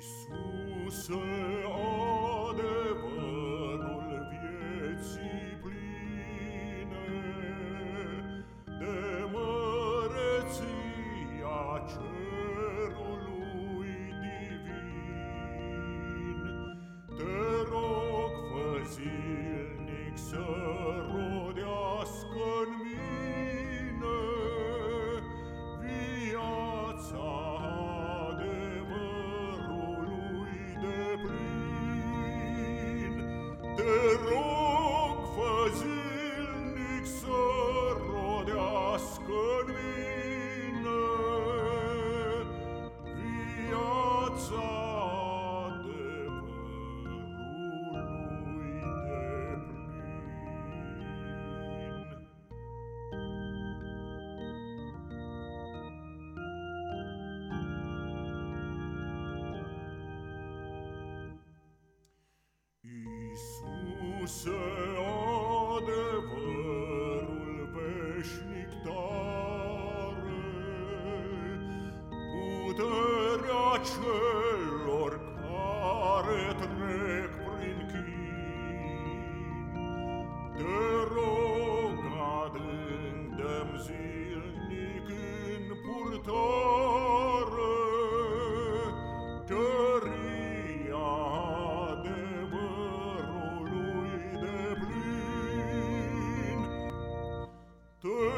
Isso. Iisuse, adevărul veșnic tare, puterea celor care trec prin chin. Te rog adânc, dăm zilnic în purtare,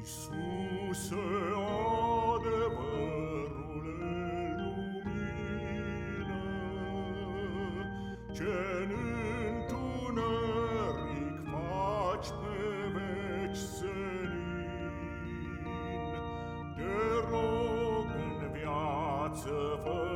Iisuse adevărul lumină, ce-n întuneric faci pe veci senin, te rog în viață fără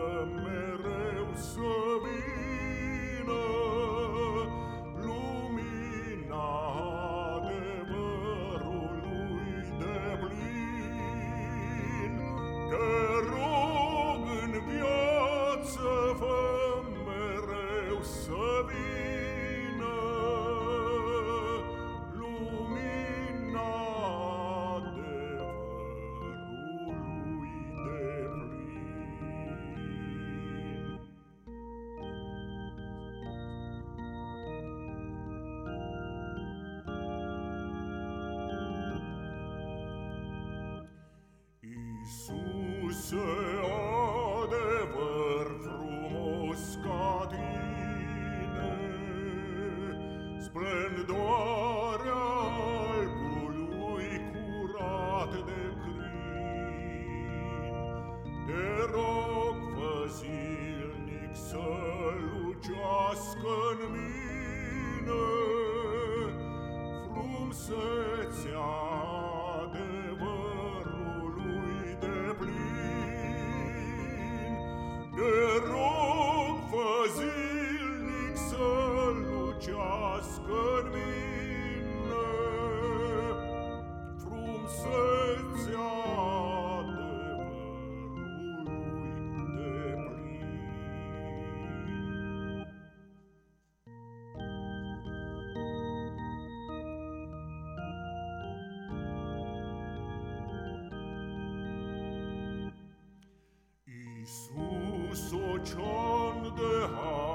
Splendoarea albului curat de crin. Te rog, fă zilnic să lucească-n mine Frumsețea adevărului de plin. Te rog, fă zilnic kun minne frumsețea adevărului de plin. Iisus, ocean de har,